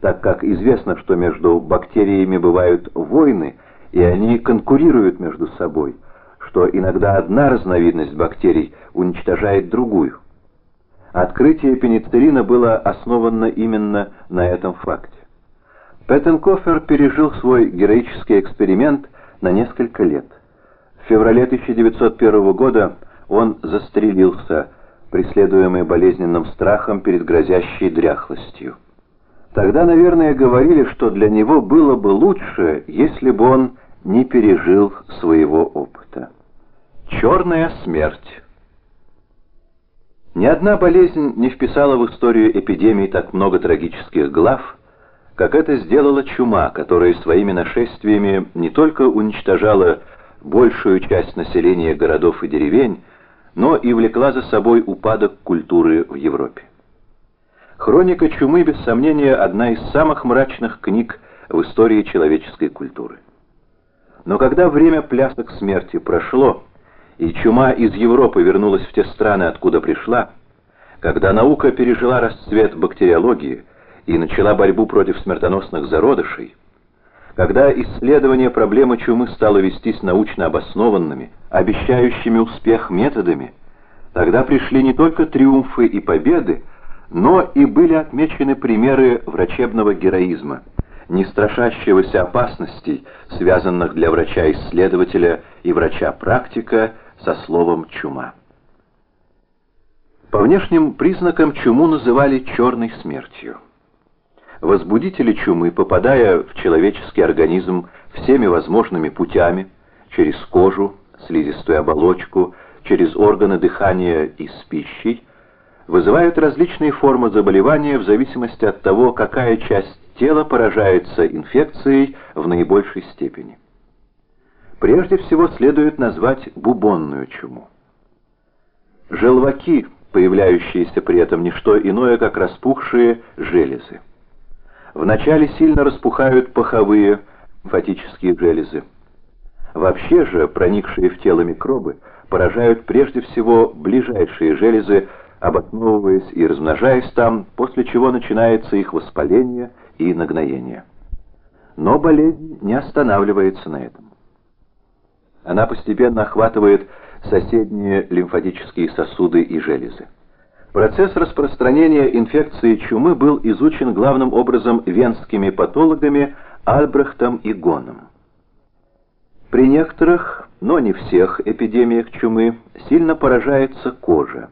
так как известно, что между бактериями бывают войны, и они конкурируют между собой, что иногда одна разновидность бактерий уничтожает другую. Открытие пенициллина было основано именно на этом факте. Петтенкофер пережил свой героический эксперимент на несколько лет. В феврале 1901 года он застрелился, преследуемый болезненным страхом перед грозящей дряхлостью. Тогда, наверное, говорили, что для него было бы лучше, если бы он не пережил своего опыта. Черная смерть. Ни одна болезнь не вписала в историю эпидемии так много трагических глав, как это сделала чума, которая своими нашествиями не только уничтожала большую часть населения городов и деревень, но и влекла за собой упадок культуры в Европе. Хроника чумы, без сомнения, одна из самых мрачных книг в истории человеческой культуры. Но когда время плясок смерти прошло, и чума из Европы вернулась в те страны, откуда пришла, когда наука пережила расцвет бактериологии и начала борьбу против смертоносных зародышей, когда исследование проблемы чумы стало вестись научно обоснованными, обещающими успех методами, тогда пришли не только триумфы и победы, но и были отмечены примеры врачебного героизма, не страшащегося опасностей, связанных для врача-исследователя и врача-практика со словом «чума». По внешним признакам чуму называли черной смертью. Возбудители чумы, попадая в человеческий организм всеми возможными путями, через кожу, слизистую оболочку, через органы дыхания и с пищей, вызывают различные формы заболевания в зависимости от того, какая часть тела поражается инфекцией в наибольшей степени. Прежде всего следует назвать бубонную чуму. Желваки, появляющиеся при этом не что иное, как распухшие железы. Вначале сильно распухают паховые лимфатические железы. Вообще же проникшие в тело микробы поражают прежде всего ближайшие железы обосновываясь и размножаясь там, после чего начинается их воспаление и нагноение. Но болезнь не останавливается на этом. Она постепенно охватывает соседние лимфатические сосуды и железы. Процесс распространения инфекции чумы был изучен главным образом венскими патологами Альбрехтом и Гоном. При некоторых, но не всех эпидемиях чумы сильно поражается кожа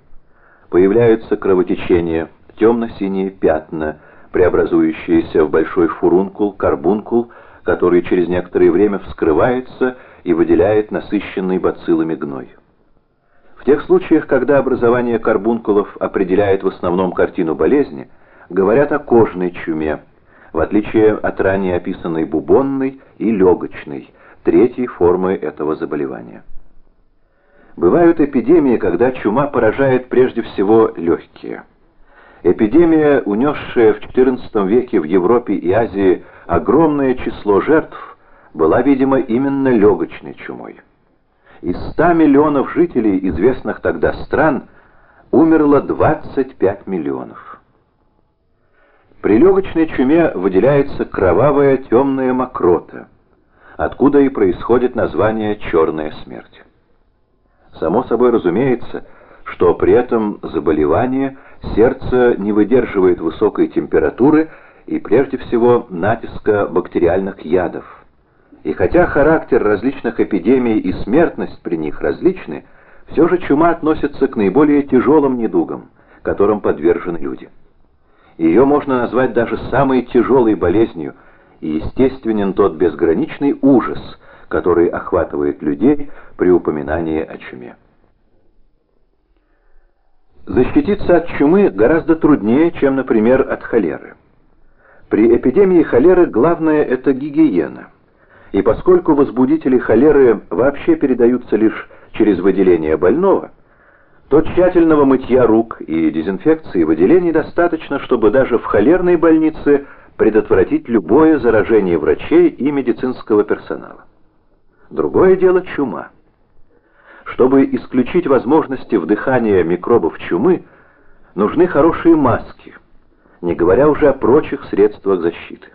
появляются кровотечения, темно-синие пятна, преобразующиеся в большой фурункул, карбункул, который через некоторое время вскрывается и выделяет насыщенный бациллами гной. В тех случаях, когда образование карбункулов определяет в основном картину болезни, говорят о кожной чуме, в отличие от ранее описанной бубонной и легочной, третьей формы этого заболевания. Бывают эпидемии, когда чума поражает прежде всего легкие. Эпидемия, унесшая в XIV веке в Европе и Азии огромное число жертв, была, видимо, именно легочной чумой. Из 100 миллионов жителей известных тогда стран умерло 25 миллионов. При легочной чуме выделяется кровавая темная мокрота, откуда и происходит название «черная смерть». Само собой разумеется, что при этом заболевании сердце не выдерживает высокой температуры и прежде всего натиска бактериальных ядов. И хотя характер различных эпидемий и смертность при них различны, все же чума относится к наиболее тяжелым недугам, которым подвержены люди. Ее можно назвать даже самой тяжелой болезнью, и естественен тот безграничный ужас – который охватывает людей при упоминании о чуме. Защититься от чумы гораздо труднее, чем, например, от холеры. При эпидемии холеры главное – это гигиена. И поскольку возбудители холеры вообще передаются лишь через выделение больного, то тщательного мытья рук и дезинфекции выделений достаточно, чтобы даже в холерной больнице предотвратить любое заражение врачей и медицинского персонала. Другое дело чума. Чтобы исключить возможности вдыхания микробов чумы, нужны хорошие маски, не говоря уже о прочих средствах защиты.